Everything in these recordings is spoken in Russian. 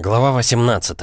Глава 18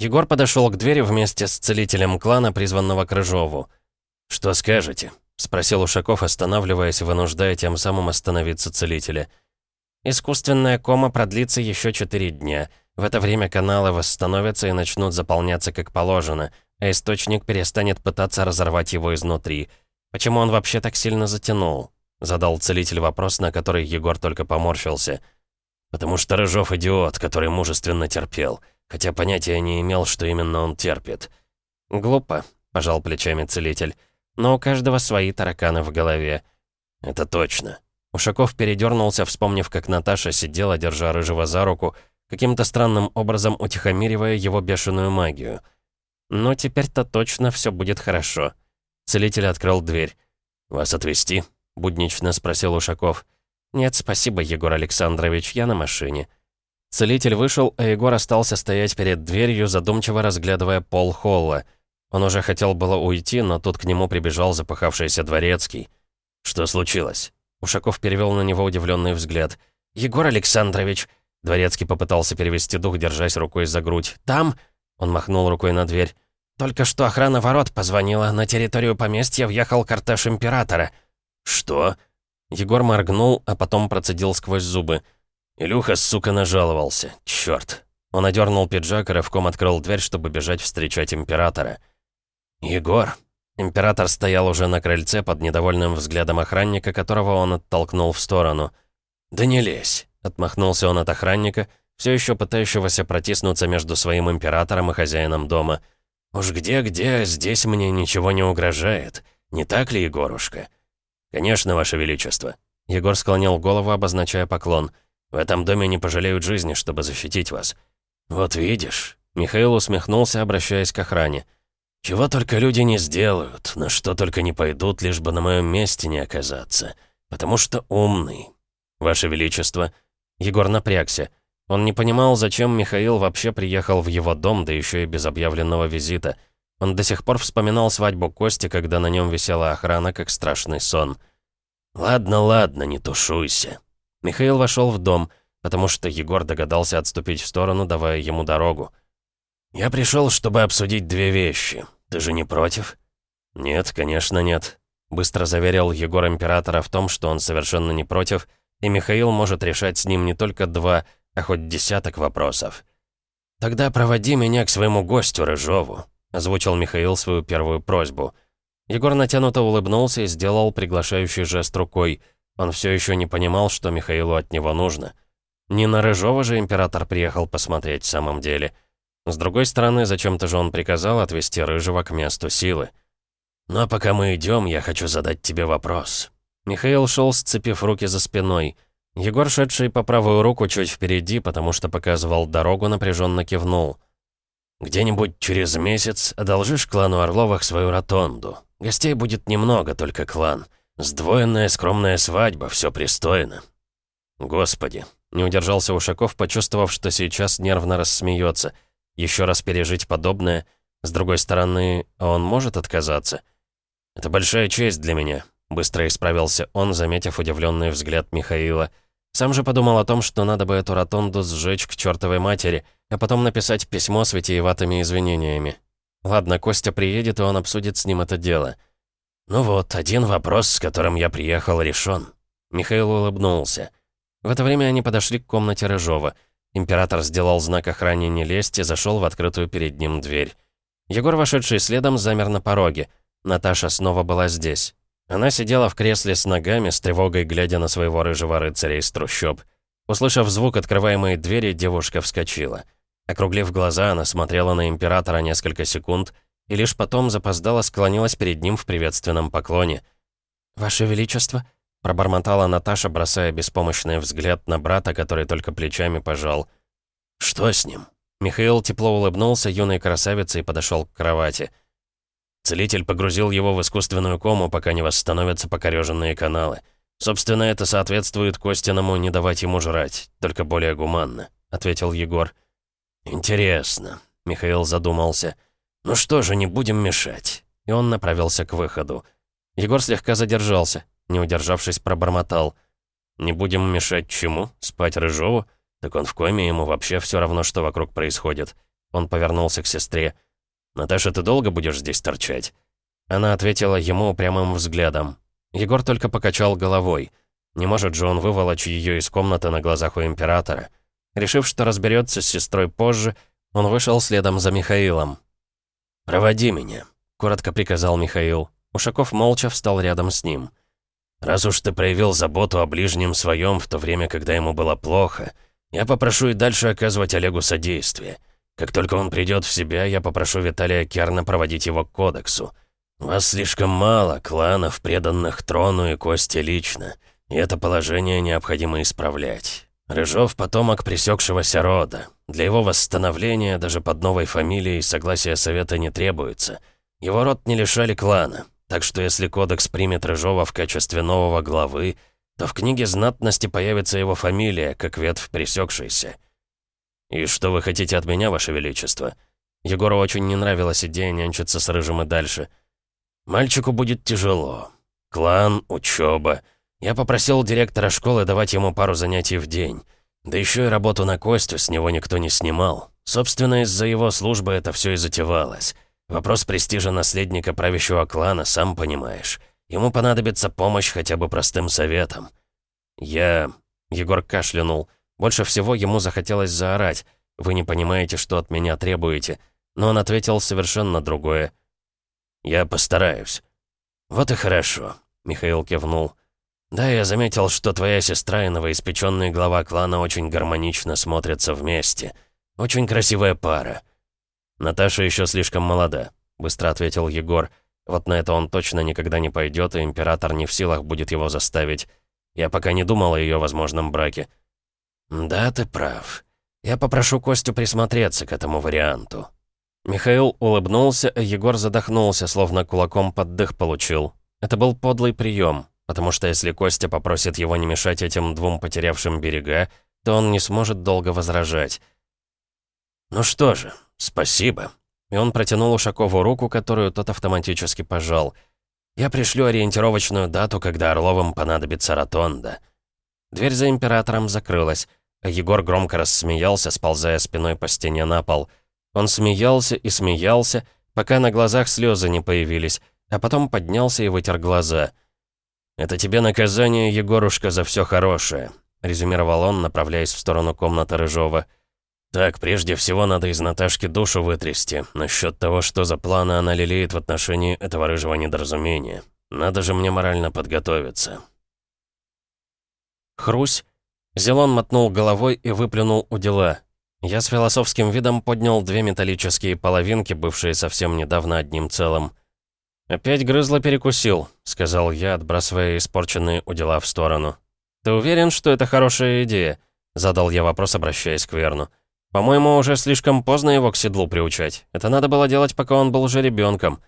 Егор подошел к двери вместе с целителем клана, призванного к Рыжову. «Что скажете?» — спросил Ушаков, останавливаясь, вынуждая тем самым остановиться целителя. «Искусственная кома продлится еще четыре дня. В это время каналы восстановятся и начнут заполняться как положено, а источник перестанет пытаться разорвать его изнутри. Почему он вообще так сильно затянул?» — задал целитель вопрос, на который Егор только поморщился — Потому что Рыжов идиот, который мужественно терпел, хотя понятия не имел, что именно он терпит. «Глупо», — пожал плечами целитель, «но у каждого свои тараканы в голове». «Это точно». Ушаков передернулся, вспомнив, как Наташа сидела, держа Рыжего за руку, каким-то странным образом утихомиривая его бешеную магию. «Но теперь-то точно все будет хорошо». Целитель открыл дверь. «Вас отвезти?» — буднично спросил Ушаков. «Ушаков». «Нет, спасибо, Егор Александрович, я на машине». Целитель вышел, а Егор остался стоять перед дверью, задумчиво разглядывая пол холла. Он уже хотел было уйти, но тут к нему прибежал запыхавшийся дворецкий. «Что случилось?» Ушаков перевел на него удивленный взгляд. «Егор Александрович!» Дворецкий попытался перевести дух, держась рукой за грудь. «Там...» Он махнул рукой на дверь. «Только что охрана ворот позвонила. На территорию поместья въехал кортеж императора». «Что?» Егор моргнул, а потом процедил сквозь зубы. Илюха, сука, нажаловался. Чёрт. Он одернул пиджак и рывком открыл дверь, чтобы бежать встречать императора. «Егор!» Император стоял уже на крыльце под недовольным взглядом охранника, которого он оттолкнул в сторону. «Да не лезь!» — отмахнулся он от охранника, все еще пытающегося протиснуться между своим императором и хозяином дома. «Уж где-где, здесь мне ничего не угрожает. Не так ли, Егорушка?» «Конечно, Ваше Величество». Егор склонил голову, обозначая поклон. «В этом доме не пожалеют жизни, чтобы защитить вас». «Вот видишь». Михаил усмехнулся, обращаясь к охране. «Чего только люди не сделают, на что только не пойдут, лишь бы на моем месте не оказаться. Потому что умный. Ваше Величество». Егор напрягся. Он не понимал, зачем Михаил вообще приехал в его дом, да еще и без объявленного визита — он до сих пор вспоминал свадьбу Кости, когда на нем висела охрана, как страшный сон. «Ладно, ладно, не тушуйся». Михаил вошел в дом, потому что Егор догадался отступить в сторону, давая ему дорогу. «Я пришел, чтобы обсудить две вещи. Ты же не против?» «Нет, конечно, нет», — быстро заверил Егор Императора в том, что он совершенно не против, и Михаил может решать с ним не только два, а хоть десяток вопросов. «Тогда проводи меня к своему гостю Рыжову. — озвучил Михаил свою первую просьбу. Егор натянуто улыбнулся и сделал приглашающий жест рукой. Он все еще не понимал, что Михаилу от него нужно. Не на Рыжова же император приехал посмотреть в самом деле. С другой стороны, зачем-то же он приказал отвезти Рыжего к месту силы. «Ну а пока мы идем, я хочу задать тебе вопрос». Михаил шел, сцепив руки за спиной. Егор, шедший по правую руку чуть впереди, потому что показывал дорогу, напряженно кивнул. Где-нибудь через месяц одолжишь клану Орловых свою ротонду. Гостей будет немного, только клан. Сдвоенная скромная свадьба, все пристойно. Господи, не удержался Ушаков, почувствовав, что сейчас нервно рассмеется. Еще раз пережить подобное. С другой стороны, он может отказаться? Это большая честь для меня. Быстро исправился он, заметив удивленный взгляд Михаила. Сам же подумал о том, что надо бы эту ротонду сжечь к чертовой матери, а потом написать письмо с витиеватыми извинениями. Ладно, Костя приедет, и он обсудит с ним это дело. «Ну вот, один вопрос, с которым я приехал, решен». Михаил улыбнулся. В это время они подошли к комнате Рыжова. Император сделал знак охране не лезть и зашел в открытую перед ним дверь. Егор, вошедший следом, замер на пороге. Наташа снова была здесь. Она сидела в кресле с ногами, с тревогой глядя на своего рыжего рыцаря из трущоб. Услышав звук открываемой двери, девушка вскочила. Округлив глаза, она смотрела на императора несколько секунд и лишь потом запоздала склонилась перед ним в приветственном поклоне. «Ваше Величество», — пробормотала Наташа, бросая беспомощный взгляд на брата, который только плечами пожал. «Что с ним?» Михаил тепло улыбнулся юной красавице и подошел к кровати. Целитель погрузил его в искусственную кому, пока не восстановятся покореженные каналы. Собственно, это соответствует Костиному не давать ему жрать, только более гуманно», — ответил Егор. «Интересно», — Михаил задумался. «Ну что же, не будем мешать». И он направился к выходу. Егор слегка задержался, не удержавшись, пробормотал. «Не будем мешать чему? Спать Рыжову?» Так он в коме, ему вообще все равно, что вокруг происходит. Он повернулся к сестре. «Наташа, ты долго будешь здесь торчать?» Она ответила ему прямым взглядом. Егор только покачал головой. Не может же он выволочь ее из комнаты на глазах у императора. Решив, что разберется с сестрой позже, он вышел следом за Михаилом. «Проводи меня», — коротко приказал Михаил. Ушаков молча встал рядом с ним. «Раз уж ты проявил заботу о ближнем своем в то время, когда ему было плохо, я попрошу и дальше оказывать Олегу содействие. Как только он придет в себя, я попрошу Виталия Керна проводить его к кодексу. Вас слишком мало, кланов, преданных трону и кости лично, и это положение необходимо исправлять. Рыжов — потомок пресекшегося рода. Для его восстановления даже под новой фамилией согласия совета не требуется. Его род не лишали клана, так что если кодекс примет Рыжова в качестве нового главы, то в книге знатности появится его фамилия, как ветвь пресекшейся. «И что вы хотите от меня, ваше величество?» Егору очень не нравилась идея нянчиться с Рыжим и дальше. «Мальчику будет тяжело. Клан, учеба. Я попросил директора школы давать ему пару занятий в день. Да еще и работу на Костю с него никто не снимал. Собственно, из-за его службы это все и затевалось. Вопрос престижа наследника правящего клана, сам понимаешь. Ему понадобится помощь хотя бы простым советом. Я... Егор кашлянул. Больше всего ему захотелось заорать. «Вы не понимаете, что от меня требуете». Но он ответил совершенно другое. «Я постараюсь». «Вот и хорошо», — Михаил кивнул. «Да, я заметил, что твоя сестра и новоиспеченный глава клана очень гармонично смотрятся вместе. Очень красивая пара». «Наташа еще слишком молода», — быстро ответил Егор. «Вот на это он точно никогда не пойдет, и император не в силах будет его заставить. Я пока не думал о ее возможном браке». «Да, ты прав. Я попрошу Костю присмотреться к этому варианту». Михаил улыбнулся, а Егор задохнулся, словно кулаком под дых получил. Это был подлый прием. Потому что если Костя попросит его не мешать этим двум потерявшим берега, то он не сможет долго возражать. «Ну что же, спасибо». И он протянул Ушакову руку, которую тот автоматически пожал. «Я пришлю ориентировочную дату, когда Орловым понадобится ротонда». Дверь за императором закрылась, а Егор громко рассмеялся, сползая спиной по стене на пол. Он смеялся и смеялся, пока на глазах слезы не появились, а потом поднялся и вытер глаза — «Это тебе наказание, Егорушка, за все хорошее», — резюмировал он, направляясь в сторону комнаты Рыжова. «Так, прежде всего надо из Наташки душу вытрясти, насчет того, что за планы она лелеет в отношении этого рыжего недоразумения. Надо же мне морально подготовиться». Хрусь. Зелон мотнул головой и выплюнул у дела. Я с философским видом поднял две металлические половинки, бывшие совсем недавно одним целым. «Опять грызло перекусил», — сказал я, отбрасывая испорченные удила в сторону. «Ты уверен, что это хорошая идея?» — задал я вопрос, обращаясь к Верну. «По-моему, уже слишком поздно его к седлу приучать. Это надо было делать, пока он был же ребенком.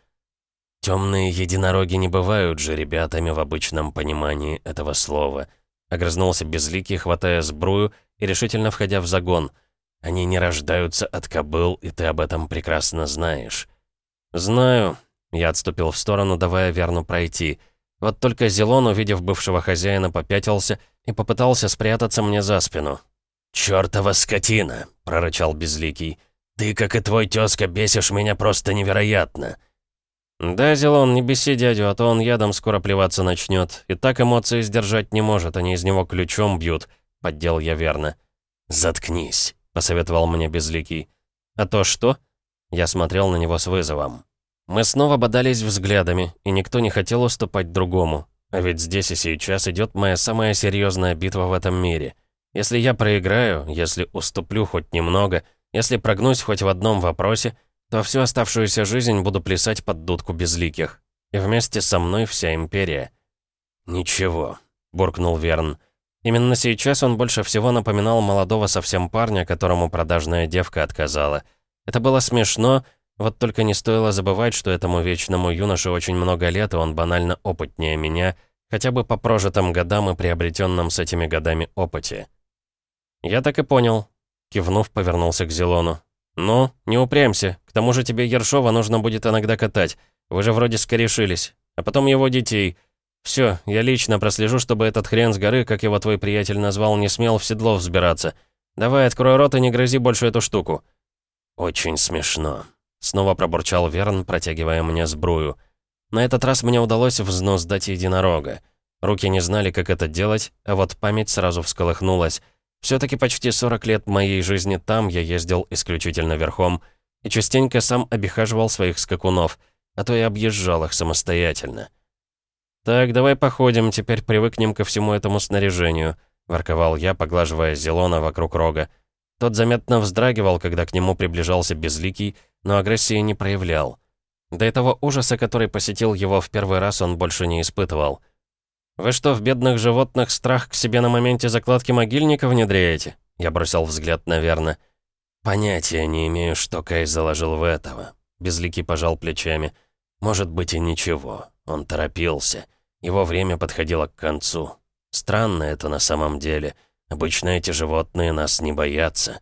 «Темные единороги не бывают же ребятами в обычном понимании этого слова», — огрызнулся Безликий, хватая сбрую и решительно входя в загон. «Они не рождаются от кобыл, и ты об этом прекрасно знаешь». «Знаю», я отступил в сторону, давая Верну пройти. Вот только Зелон, увидев бывшего хозяина, попятился и попытался спрятаться мне за спину. «Чёртова скотина!» — прорычал Безликий. «Ты, как и твой тёзка, бесишь меня просто невероятно!» «Да, Зелон, не беси дядю, а то он ядом скоро плеваться начнет. И так эмоции сдержать не может, они из него ключом бьют», — поддел я верно. «Заткнись», — посоветовал мне Безликий. «А то что?» Я смотрел на него с вызовом. Мы снова бодались взглядами, и никто не хотел уступать другому. А ведь здесь и сейчас идет моя самая серьезная битва в этом мире. Если я проиграю, если уступлю хоть немного, если прогнусь хоть в одном вопросе, то всю оставшуюся жизнь буду плясать под дудку безликих. И вместе со мной вся империя. «Ничего», — буркнул Верн. Именно сейчас он больше всего напоминал молодого совсем парня, которому продажная девка отказала. Это было смешно, вот только не стоило забывать, что этому вечному юноше очень много лет, и он банально опытнее меня, хотя бы по прожитым годам и приобретенном с этими годами опыте. «Я так и понял», — кивнув, повернулся к Зелону. «Ну, не упрямься. К тому же тебе Ершова нужно будет иногда катать. Вы же вроде скорешились. А потом его детей. Все, я лично прослежу, чтобы этот хрен с горы, как его твой приятель назвал, не смел в седло взбираться. Давай, открой рот и не грызи больше эту штуку». «Очень смешно», — снова пробурчал Верн, протягивая мне сбрую. На этот раз мне удалось взнос дать единорога. Руки не знали, как это делать, а вот память сразу всколыхнулась. все таки почти 40 лет моей жизни там я ездил исключительно верхом и частенько сам обихаживал своих скакунов, а то и объезжал их самостоятельно. «Так, давай походим, теперь привыкнем ко всему этому снаряжению», — ворковал я, поглаживая Зелона вокруг рога. Тот заметно вздрагивал, когда к нему приближался Безликий, но агрессии не проявлял. До этого ужаса, который посетил его в первый раз, он больше не испытывал. «Вы что, в бедных животных страх к себе на моменте закладки могильника внедряете?» Я бросил взгляд на Верна. «Понятия не имею, что Кай заложил в этого». Безликий пожал плечами. «Может быть и ничего. Он торопился. Его время подходило к концу. Странно это на самом деле. Обычно эти животные нас не боятся».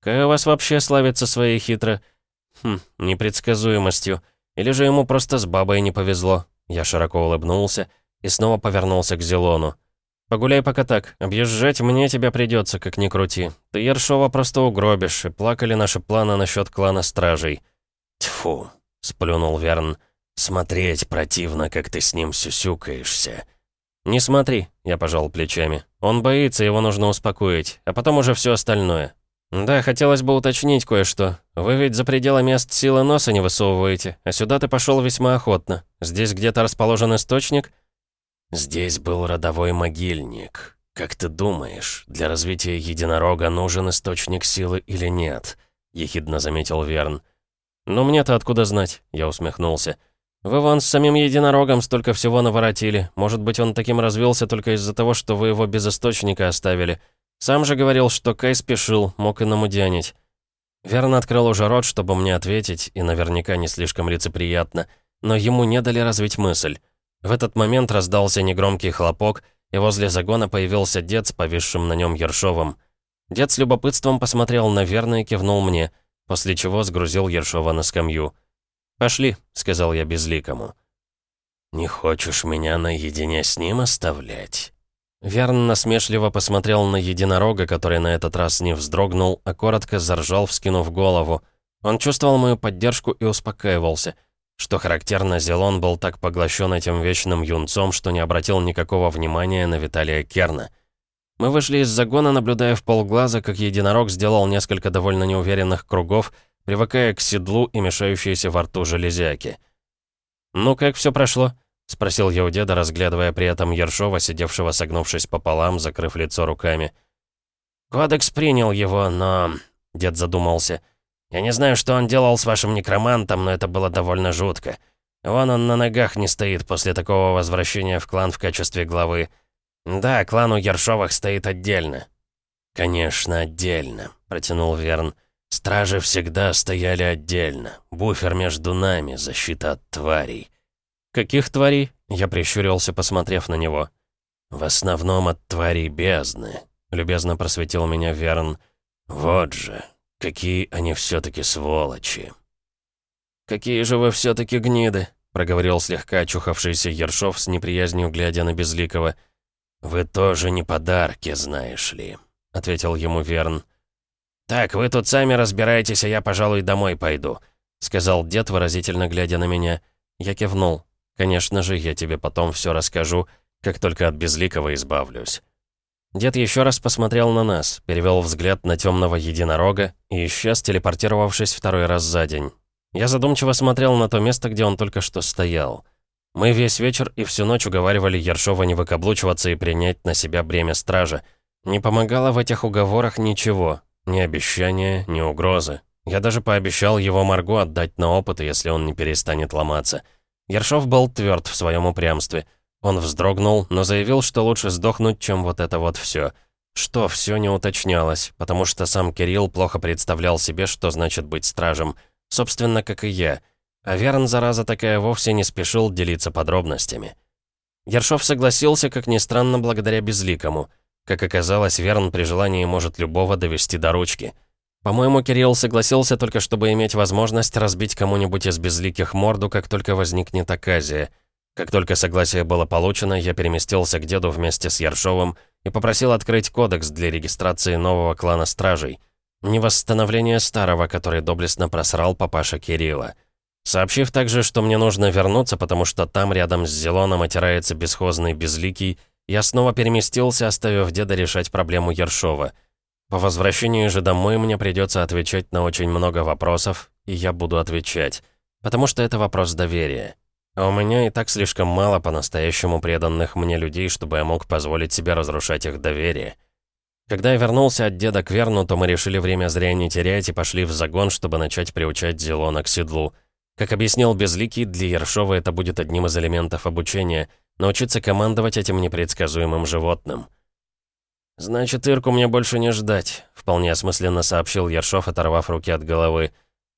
«Кай у вас вообще славится своей хитро...» Хм, непредсказуемостью. Или же ему просто с бабой не повезло. Я широко улыбнулся и снова повернулся к Зелону. «Погуляй пока так. Объезжать мне тебя придется, как ни крути. Ты Ершова просто угробишь, и плакали наши планы насчет клана Стражей». «Тьфу», — сплюнул Верн. «Смотреть противно, как ты с ним сюсюкаешься». «Не смотри», — я пожал плечами. «Он боится, его нужно успокоить, а потом уже все остальное. «Да, хотелось бы уточнить кое-что. Вы ведь за пределы мест силы носа не высовываете, а сюда ты пошел весьма охотно. Здесь где-то расположен источник?» «Здесь был родовой могильник. Как ты думаешь, для развития единорога нужен источник силы или нет?» — ехидно заметил Верн. «Ну мне-то откуда знать?» — я усмехнулся. «Вы вон с самим единорогом столько всего наворотили. Может быть, он таким развился только из-за того, что вы его без источника оставили. Сам же говорил, что Кай спешил, мог и намудянить. Верно открыл уже рот, чтобы мне ответить, и наверняка не слишком лицеприятно, но ему не дали развить мысль. В этот момент раздался негромкий хлопок, и возле загона появился дед с повисшим на нем Ершовым. Дед с любопытством посмотрел на Верна и кивнул мне, после чего сгрузил Ершова на скамью. «Пошли», — сказал я безликому. «Не хочешь меня наедине с ним оставлять?» Верн насмешливо посмотрел на единорога, который на этот раз не вздрогнул, а коротко заржал, вскинув голову. Он чувствовал мою поддержку и успокаивался. Что характерно, Зелон был так поглощен этим вечным юнцом, что не обратил никакого внимания на Виталия Керна. Мы вышли из загона, наблюдая в полглаза, как единорог сделал несколько довольно неуверенных кругов, привыкая к седлу и мешающейся во рту железяки. «Ну, как все прошло?» — спросил я у деда, разглядывая при этом Ершова, сидевшего согнувшись пополам, закрыв лицо руками. «Кодекс принял его, но...» — дед задумался. «Я не знаю, что он делал с вашим некромантом, но это было довольно жутко. Вон он на ногах не стоит после такого возвращения в клан в качестве главы. Да, клан у Ершовых стоит отдельно». «Конечно, отдельно», — протянул Верн. «Стражи всегда стояли отдельно. Буфер между нами, защита от тварей». «Каких тварей?» Я прищурился, посмотрев на него. «В основном от тварей бездны», — любезно просветил меня Верн. «Вот же, какие они все-таки сволочи». «Какие же вы все-таки гниды», — проговорил слегка очухавшийся Ершов с неприязнью, глядя на Безликого. «Вы тоже не подарки, знаешь ли», — ответил ему Верн. «Так, вы тут сами разбираетесь, а я, пожалуй, домой пойду», — сказал дед, выразительно глядя на меня. Я кивнул. Конечно же, я тебе потом все расскажу, как только от Безликого избавлюсь». Дед еще раз посмотрел на нас, перевел взгляд на темного единорога и исчез, телепортировавшись второй раз за день. Я задумчиво смотрел на то место, где он только что стоял. Мы весь вечер и всю ночь уговаривали Ершова не выкаблучиваться и принять на себя бремя стража. Не помогало в этих уговорах ничего, ни обещания, ни угрозы. Я даже пообещал его Марго отдать на опыт, если он не перестанет ломаться. Ершов был тверд в своем упрямстве. Он вздрогнул, но заявил, что лучше сдохнуть, чем вот это вот все. Что все не уточнялось, потому что сам Кирилл плохо представлял себе, что значит быть стражем. Собственно, как и я. А Верн, зараза такая, вовсе не спешил делиться подробностями. Ершов согласился, как ни странно, благодаря Безликому. Как оказалось, Верн при желании может любого довести до ручки. По-моему, Кирилл согласился только, чтобы иметь возможность разбить кому-нибудь из безликих морду, как только возникнет оказия. Как только согласие было получено, я переместился к деду вместе с Яршовым и попросил открыть кодекс для регистрации нового клана стражей. Не восстановление старого, который доблестно просрал папаша Кирилла. Сообщив также, что мне нужно вернуться, потому что там рядом с Зелоном отирается бесхозный безликий, я снова переместился, оставив деда решать проблему Ершова. По возвращении же домой мне придется отвечать на очень много вопросов, и я буду отвечать. Потому что это вопрос доверия. А у меня и так слишком мало по-настоящему преданных мне людей, чтобы я мог позволить себе разрушать их доверие. Когда я вернулся от деда к Верну, то мы решили время зря не терять и пошли в загон, чтобы начать приучать Зелона к седлу. Как объяснил Безликий, для Ершова это будет одним из элементов обучения — научиться командовать этим непредсказуемым животным. «Значит, Ирку мне больше не ждать», — вполне осмысленно сообщил Ершов, оторвав руки от головы.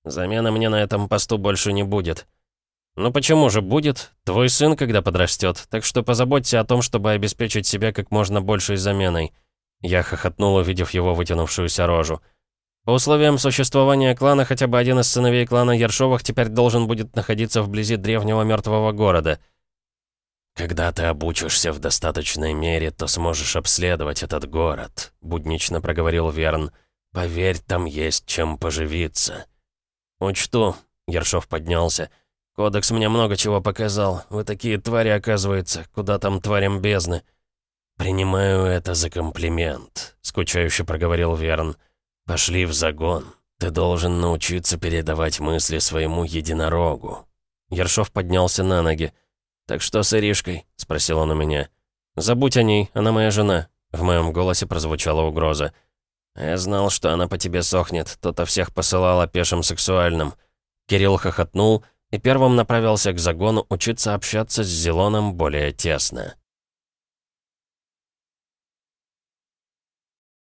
«Замены мне на этом посту больше не будет». «Ну почему же будет? Твой сын, когда подрастет, так что позаботься о том, чтобы обеспечить себя как можно большей заменой». Я хохотнул, увидев его вытянувшуюся рожу. По условиям существования клана, хотя бы один из сыновей клана Ершовых теперь должен будет находиться вблизи древнего мертвого города. «Когда ты обучишься в достаточной мере, то сможешь обследовать этот город», — буднично проговорил Верн. «Поверь, там есть чем поживиться». «Учту», — Ершов поднялся. «Кодекс мне много чего показал. Вы такие твари, оказывается. Куда там тварям бездны?» «Принимаю это за комплимент», — скучающе проговорил Верн. «Пошли в загон. Ты должен научиться передавать мысли своему единорогу». Ершов поднялся на ноги. «Так что с Иришкой?» — спросил он у меня. «Забудь о ней, она моя жена». В моем голосе прозвучала угроза. «Я знал, что она по тебе сохнет. То-то всех посылала пешим сексуальным». Кирилл хохотнул и первым направился к загону учиться общаться с Зелоном более тесно.